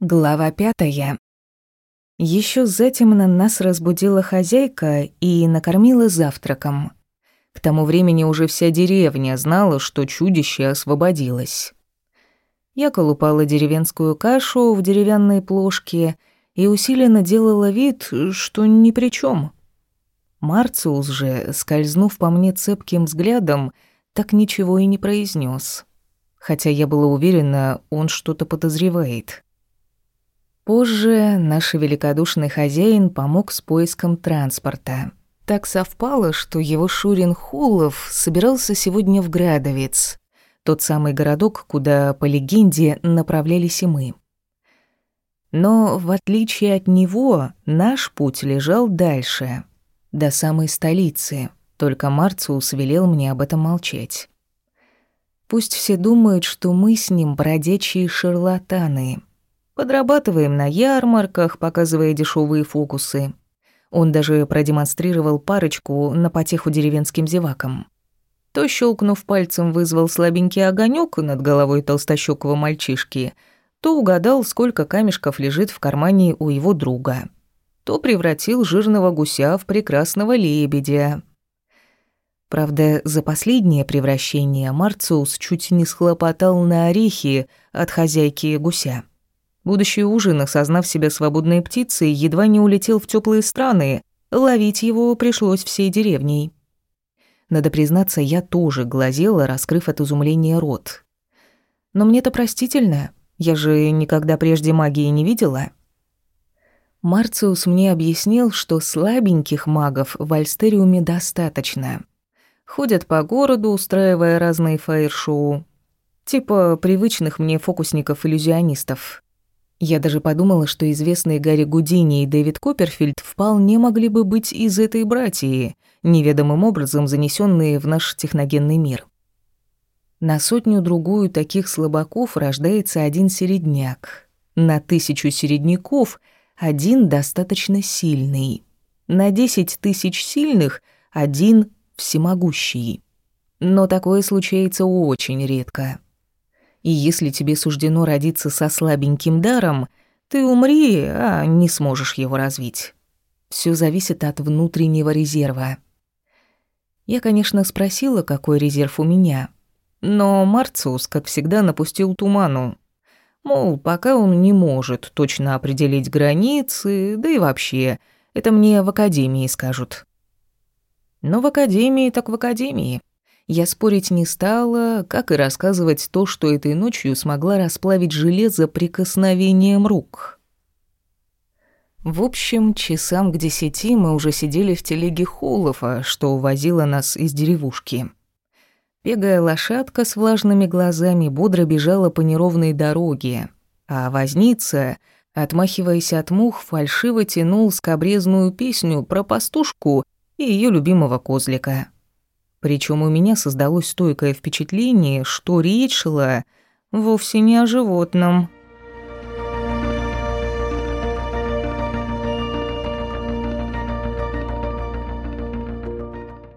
Глава пятая. Еще затемно нас разбудила хозяйка и накормила завтраком. К тому времени уже вся деревня знала, что чудище освободилось. Я колупала деревенскую кашу в деревянной плошке и усиленно делала вид, что ни при чем. Марциус же, скользнув по мне цепким взглядом, так ничего и не произнес, Хотя я была уверена, он что-то подозревает. Позже наш великодушный хозяин помог с поиском транспорта. Так совпало, что его Шурин Хулов собирался сегодня в Градовец, тот самый городок, куда, по легенде, направлялись и мы. Но, в отличие от него, наш путь лежал дальше, до самой столицы, только Марциус велел мне об этом молчать. Пусть все думают, что мы с ним бродячие шарлатаны — Подрабатываем на ярмарках, показывая дешевые фокусы. Он даже продемонстрировал парочку на потеху деревенским зевакам. То, щелкнув пальцем, вызвал слабенький огонек над головой толстощёкого мальчишки, то угадал, сколько камешков лежит в кармане у его друга, то превратил жирного гуся в прекрасного лебедя. Правда, за последнее превращение Марциус чуть не схлопотал на орехи от хозяйки гуся. Будущий ужин, осознав себя свободной птицей, едва не улетел в теплые страны. Ловить его пришлось всей деревней. Надо признаться, я тоже глазела, раскрыв от изумления рот. Но мне-то простительно. Я же никогда прежде магии не видела. Марциус мне объяснил, что слабеньких магов в Альстериуме достаточно. Ходят по городу, устраивая разные фаер-шоу. Типа привычных мне фокусников-иллюзионистов. Я даже подумала, что известные Гарри Гудини и Дэвид Копперфильд вполне могли бы быть из этой братьи, неведомым образом занесенные в наш техногенный мир. На сотню-другую таких слабаков рождается один середняк. На тысячу середняков один достаточно сильный. На десять тысяч сильных один всемогущий. Но такое случается очень редко. И если тебе суждено родиться со слабеньким даром, ты умри, а не сможешь его развить. Все зависит от внутреннего резерва. Я, конечно, спросила, какой резерв у меня, но Марциус, как всегда, напустил туману. Мол, пока он не может точно определить границы, да и вообще, это мне в академии скажут. Но в академии так в академии. Я спорить не стала, как и рассказывать то, что этой ночью смогла расплавить железо прикосновением рук. В общем, часам к десяти мы уже сидели в телеге Холлофа, что увозила нас из деревушки. Бегая лошадка с влажными глазами бодро бежала по неровной дороге, а возница, отмахиваясь от мух, фальшиво тянул скобрезную песню про пастушку и ее любимого козлика. Причем у меня создалось стойкое впечатление, что речь шла вовсе не о животном.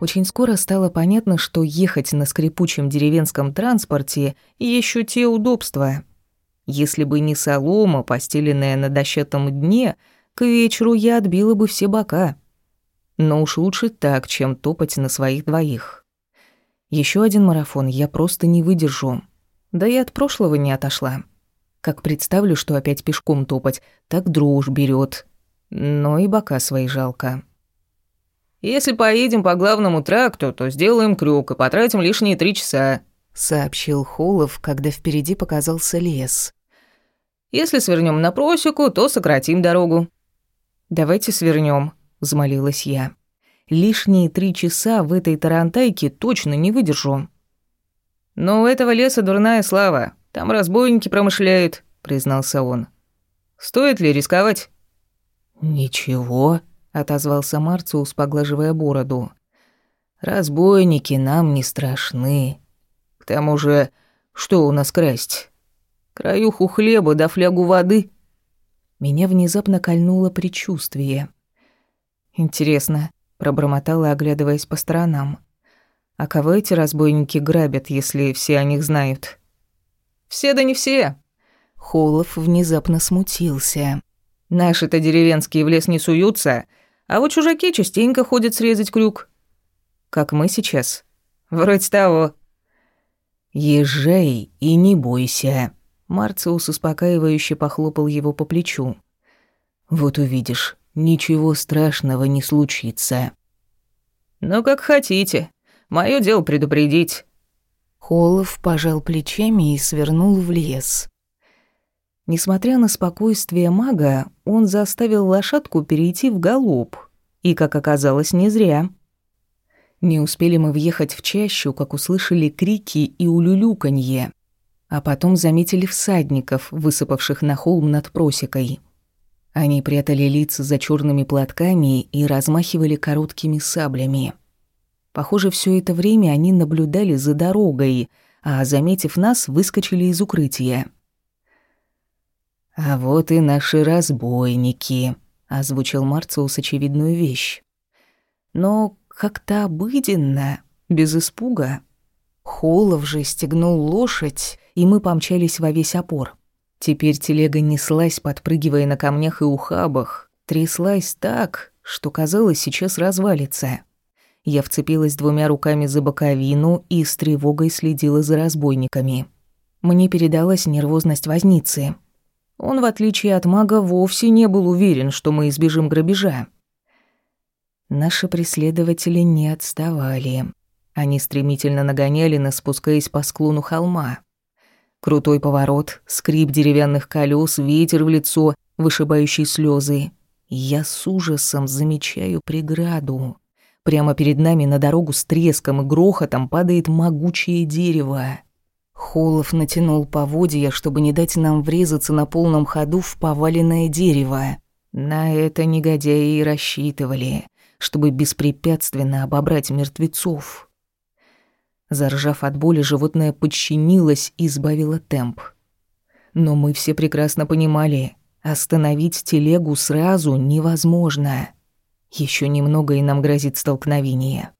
Очень скоро стало понятно, что ехать на скрипучем деревенском транспорте еще те удобства. Если бы не солома, постеленная на дощатом дне, к вечеру я отбила бы все бока. Но уж лучше так, чем топать на своих двоих. Еще один марафон я просто не выдержу. Да и от прошлого не отошла. Как представлю, что опять пешком топать, так дрожь берет. Но и бока свои жалко. «Если поедем по главному тракту, то сделаем крюк и потратим лишние три часа», — сообщил Холов, когда впереди показался лес. «Если свернем на просеку, то сократим дорогу». «Давайте свернем, взмолилась я. «Лишние три часа в этой тарантайке точно не выдержу». «Но у этого леса дурная слава. Там разбойники промышляют», — признался он. «Стоит ли рисковать?» «Ничего», — отозвался Марциус, поглаживая бороду. «Разбойники нам не страшны. К тому же, что у нас красть? Краюху хлеба да флягу воды?» Меня внезапно кольнуло предчувствие. «Интересно», — пробормотала, оглядываясь по сторонам. «А кого эти разбойники грабят, если все о них знают?» «Все да не все». Холов внезапно смутился. «Наши-то деревенские в лес не суются, а вот чужаки частенько ходят срезать крюк. Как мы сейчас. Вроде того». «Езжай и не бойся», — Марциус успокаивающе похлопал его по плечу. «Вот увидишь, ничего страшного не случится». «Ну, как хотите. Моё дело предупредить». Холов пожал плечами и свернул в лес. Несмотря на спокойствие мага, он заставил лошадку перейти в галоп. И, как оказалось, не зря. Не успели мы въехать в чащу, как услышали крики и улюлюканье. А потом заметили всадников, высыпавших на холм над просекой. Они прятали лица за черными платками и размахивали короткими саблями. Похоже, все это время они наблюдали за дорогой, а, заметив нас, выскочили из укрытия. «А вот и наши разбойники», — озвучил Марциус очевидную вещь. Но как-то обыденно, без испуга. Холов же стегнул лошадь, и мы помчались во весь опор. Теперь телега неслась, подпрыгивая на камнях и ухабах, тряслась так, что казалось, сейчас развалится. Я вцепилась двумя руками за боковину и с тревогой следила за разбойниками. Мне передалась нервозность возницы. Он, в отличие от мага, вовсе не был уверен, что мы избежим грабежа. Наши преследователи не отставали. Они стремительно нагоняли нас, спускаясь по склону холма. Крутой поворот, скрип деревянных колес, ветер в лицо, вышибающий слезы. Я с ужасом замечаю преграду. Прямо перед нами на дорогу с треском и грохотом падает могучее дерево. Холов натянул поводья, чтобы не дать нам врезаться на полном ходу в поваленное дерево. На это негодяи и рассчитывали, чтобы беспрепятственно обобрать мертвецов. Заржав от боли, животное подчинилось и сбавило темп. Но мы все прекрасно понимали, остановить телегу сразу невозможно. Еще немного, и нам грозит столкновение.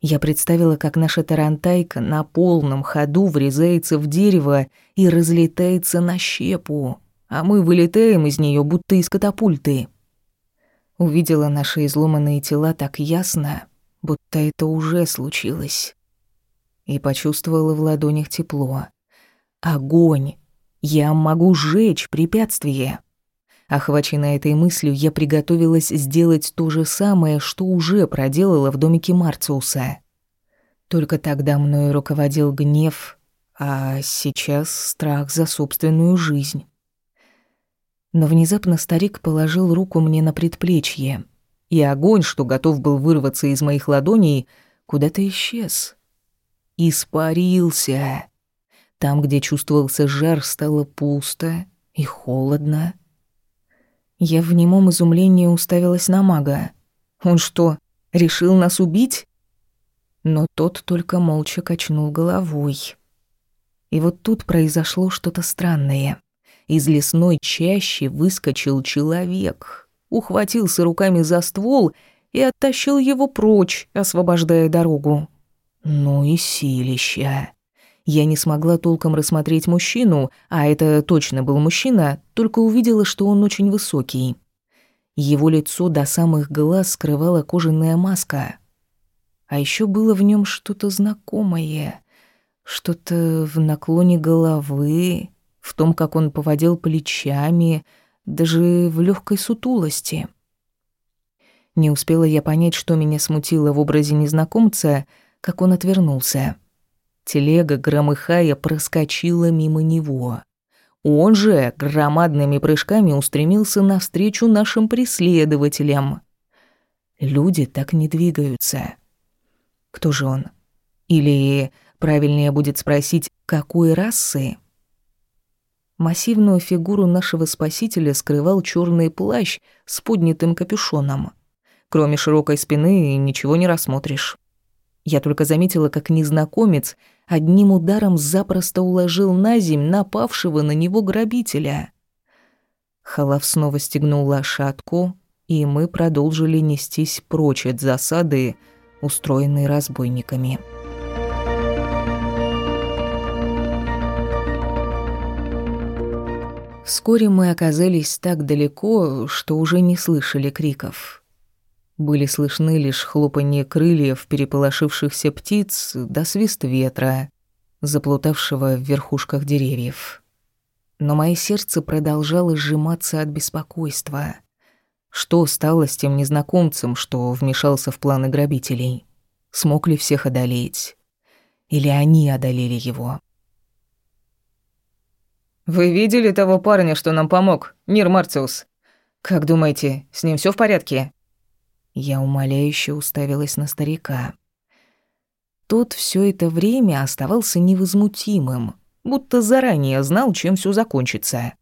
Я представила, как наша тарантайка на полном ходу врезается в дерево и разлетается на щепу, а мы вылетаем из нее, будто из катапульты. Увидела наши изломанные тела так ясно, будто это уже случилось. И почувствовала в ладонях тепло. Огонь! Я могу сжечь препятствие. Охваченная этой мыслью, я приготовилась сделать то же самое, что уже проделала в домике Марциуса. Только тогда мною руководил гнев, а сейчас страх за собственную жизнь. Но внезапно старик положил руку мне на предплечье, и огонь, что готов был вырваться из моих ладоней, куда-то исчез. Испарился. Там, где чувствовался жар, стало пусто и холодно. Я в немом изумлении уставилась на мага. Он что, решил нас убить? Но тот только молча качнул головой. И вот тут произошло что-то странное. Из лесной чащи выскочил человек, ухватился руками за ствол и оттащил его прочь, освобождая дорогу. Ну и силища. Я не смогла толком рассмотреть мужчину, а это точно был мужчина, только увидела, что он очень высокий. Его лицо до самых глаз скрывала кожаная маска. А еще было в нем что-то знакомое, что-то в наклоне головы, в том, как он поводил плечами, даже в легкой сутулости. Не успела я понять, что меня смутило в образе незнакомца, как он отвернулся. Телега, громыхая, проскочила мимо него. Он же громадными прыжками устремился навстречу нашим преследователям. Люди так не двигаются. Кто же он? Или правильнее будет спросить, какой расы? Массивную фигуру нашего спасителя скрывал черный плащ с поднятым капюшоном. Кроме широкой спины ничего не рассмотришь. Я только заметила, как незнакомец одним ударом запросто уложил на земь напавшего на него грабителя. Халав снова стегнул лошадку, и мы продолжили нестись прочь от засады, устроенной разбойниками. Вскоре мы оказались так далеко, что уже не слышали криков. Были слышны лишь хлопанье крыльев переполошившихся птиц да свист ветра, заплутавшего в верхушках деревьев. Но мое сердце продолжало сжиматься от беспокойства. Что стало с тем незнакомцем, что вмешался в планы грабителей? Смог ли всех одолеть? Или они одолели его? «Вы видели того парня, что нам помог, Нир Марциус? Как думаете, с ним все в порядке?» Я умоляюще уставилась на старика. Тот все это время оставался невозмутимым, будто заранее знал, чем все закончится.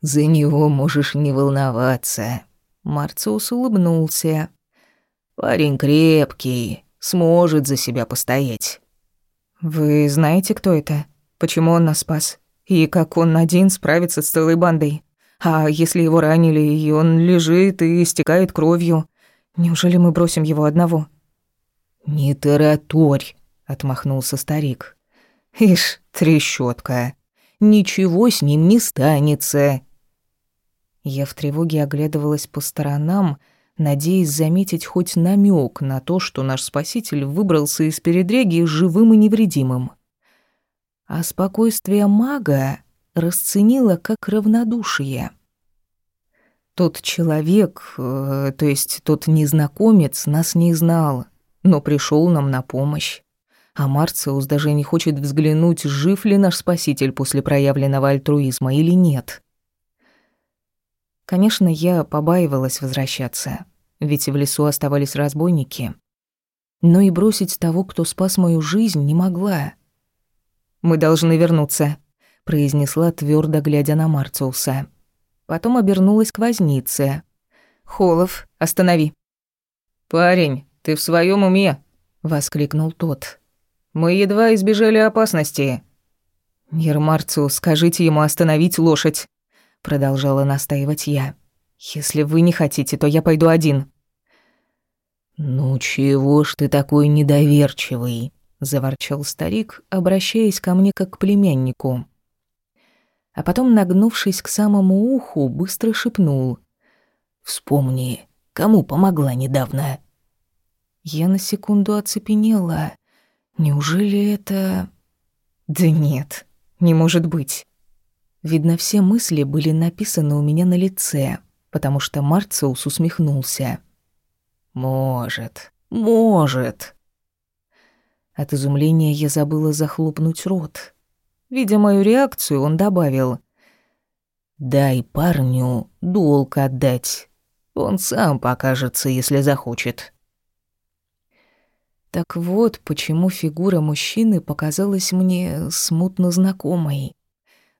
«За него можешь не волноваться», — Марциус улыбнулся. «Парень крепкий, сможет за себя постоять». «Вы знаете, кто это? Почему он нас спас? И как он один справится с целой бандой? А если его ранили, и он лежит и истекает кровью? Неужели мы бросим его одного?» «Не тараторь», — отмахнулся старик. «Ишь, трещотка. Ничего с ним не станется». Я в тревоге оглядывалась по сторонам, надеясь заметить хоть намек на то, что наш спаситель выбрался из передряги живым и невредимым. А спокойствие мага расценила как равнодушие. Тот человек, э, то есть тот незнакомец, нас не знал, но пришел нам на помощь. А Марциус даже не хочет взглянуть, жив ли наш спаситель после проявленного альтруизма или нет. Конечно, я побаивалась возвращаться, ведь в лесу оставались разбойники. Но и бросить того, кто спас мою жизнь, не могла. «Мы должны вернуться», — произнесла твердо, глядя на Марциуса. Потом обернулась к вознице. «Холов, останови». «Парень, ты в своем уме?» — воскликнул тот. Мы едва избежали опасности. Нир Марцу, скажите ему остановить лошадь, продолжала настаивать я. Если вы не хотите, то я пойду один. Ну чего ж ты такой недоверчивый, заворчал старик, обращаясь ко мне как к племяннику. А потом, нагнувшись к самому уху, быстро шепнул: "Вспомни, кому помогла недавно". Я на секунду оцепенела. Неужели это... Да нет, не может быть. Видно, все мысли были написаны у меня на лице, потому что Марциус усмехнулся. «Может, может». От изумления я забыла захлопнуть рот. Видя мою реакцию, он добавил. «Дай парню долг отдать. Он сам покажется, если захочет». Так вот, почему фигура мужчины показалась мне смутно знакомой.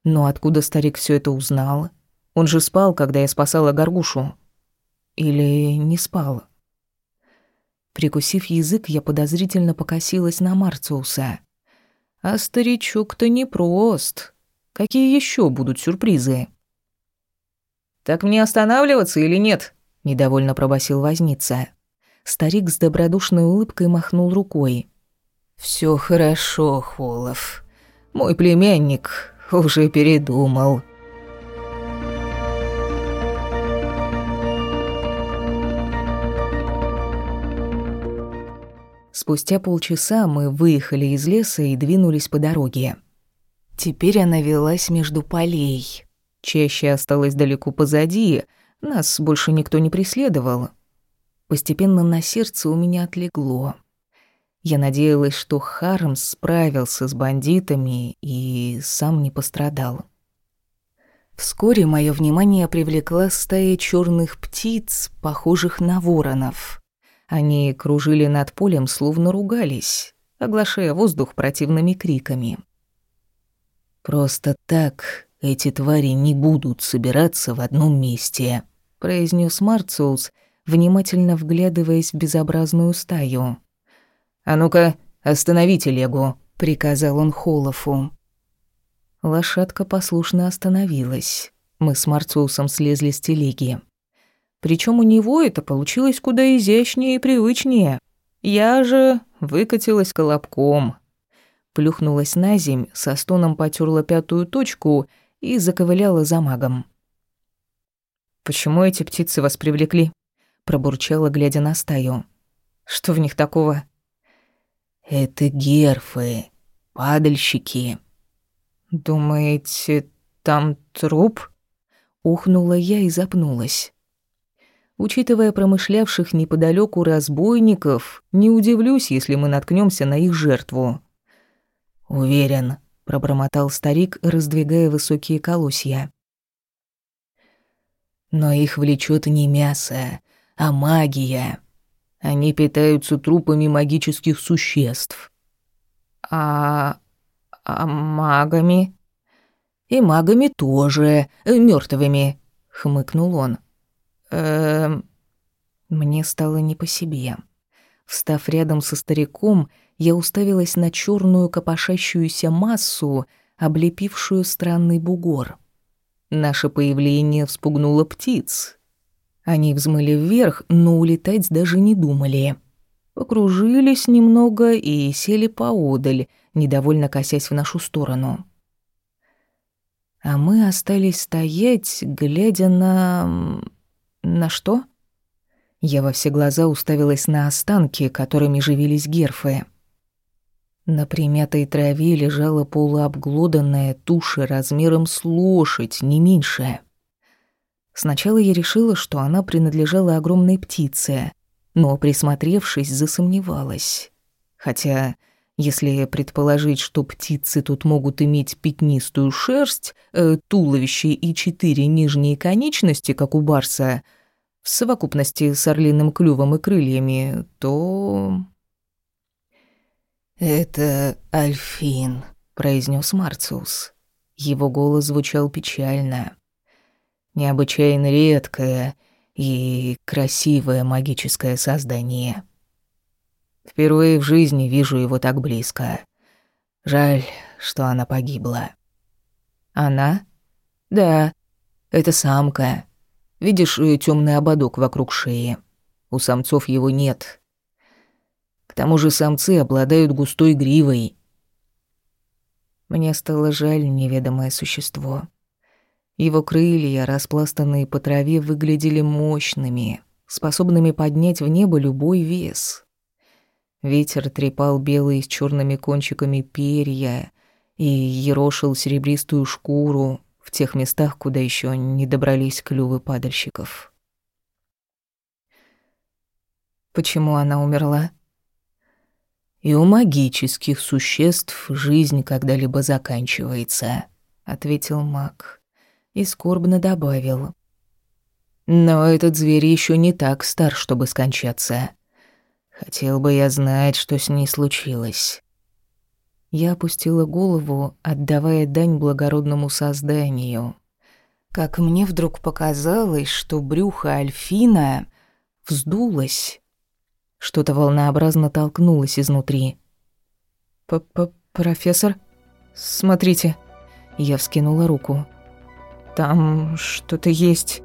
Но откуда старик все это узнал? Он же спал, когда я спасала горгушу. Или не спал? Прикусив язык, я подозрительно покосилась на Марциуса. А старичок-то непрост. Какие еще будут сюрпризы? «Так мне останавливаться или нет?» — недовольно пробасил возница. Старик с добродушной улыбкой махнул рукой. «Всё хорошо, Холов. Мой племянник уже передумал». Спустя полчаса мы выехали из леса и двинулись по дороге. Теперь она велась между полей. Чаще осталась далеко позади, нас больше никто не преследовал, Постепенно на сердце у меня отлегло. Я надеялась, что Харм справился с бандитами и сам не пострадал. Вскоре мое внимание привлекла стая черных птиц, похожих на воронов. Они кружили над полем, словно ругались, оглашая воздух противными криками. «Просто так эти твари не будут собираться в одном месте», — произнес Марциус — внимательно вглядываясь в безобразную стаю. «А ну-ка, останови телегу», — приказал он Холофу. Лошадка послушно остановилась. Мы с Марцусом слезли с телеги. Причем у него это получилось куда изящнее и привычнее. Я же выкатилась колобком. Плюхнулась на земь, со стоном потерла пятую точку и заковыляла за магом. «Почему эти птицы вас привлекли?» пробурчала, глядя на стаю. «Что в них такого?» «Это герфы, падальщики». «Думаете, там труп?» Ухнула я и запнулась. Учитывая промышлявших неподалеку разбойников, не удивлюсь, если мы наткнемся на их жертву. «Уверен», — пробормотал старик, раздвигая высокие колосья. «Но их влечет не мясо, а магия. Они питаются трупами магических существ». «А... а магами?» «И магами тоже, мертвыми, хмыкнул он. Эм... Мне стало не по себе. Встав рядом со стариком, я уставилась на черную копошащуюся массу, облепившую странный бугор. Наше появление вспугнуло птиц. Они взмыли вверх, но улетать даже не думали. Покружились немного и сели поодаль, недовольно косясь в нашу сторону. А мы остались стоять, глядя на... На что? Я во все глаза уставилась на останки, которыми живились герфы. На примятой траве лежала полуобглоданная туша размером с лошадь, не меньше. Сначала я решила, что она принадлежала огромной птице, но, присмотревшись, засомневалась. Хотя если предположить, что птицы тут могут иметь пятнистую шерсть, э, туловище и четыре нижние конечности, как у барса, в совокупности с орлиным клювом и крыльями, то... «Это Альфин», — произнес Марциус. Его голос звучал печально. «Необычайно редкое и красивое магическое создание». Впервые в жизни вижу его так близко. Жаль, что она погибла. Она? Да, это самка. Видишь э, темный ободок вокруг шеи? У самцов его нет. К тому же самцы обладают густой гривой. Мне стало жаль неведомое существо. Его крылья, распластанные по траве, выглядели мощными, способными поднять в небо любой вес. Ветер трепал белые с черными кончиками перья и ерошил серебристую шкуру в тех местах, куда еще не добрались клювы падальщиков. Почему она умерла? И у магических существ жизнь когда-либо заканчивается, ответил маг и скорбно добавил. Но этот зверь еще не так стар, чтобы скончаться. Хотел бы я знать, что с ней случилось. Я опустила голову, отдавая дань благородному созданию. Как мне вдруг показалось, что брюхо Альфина вздулось. Что-то волнообразно толкнулось изнутри. П -п «Профессор, смотрите». Я вскинула руку. «Там что-то есть».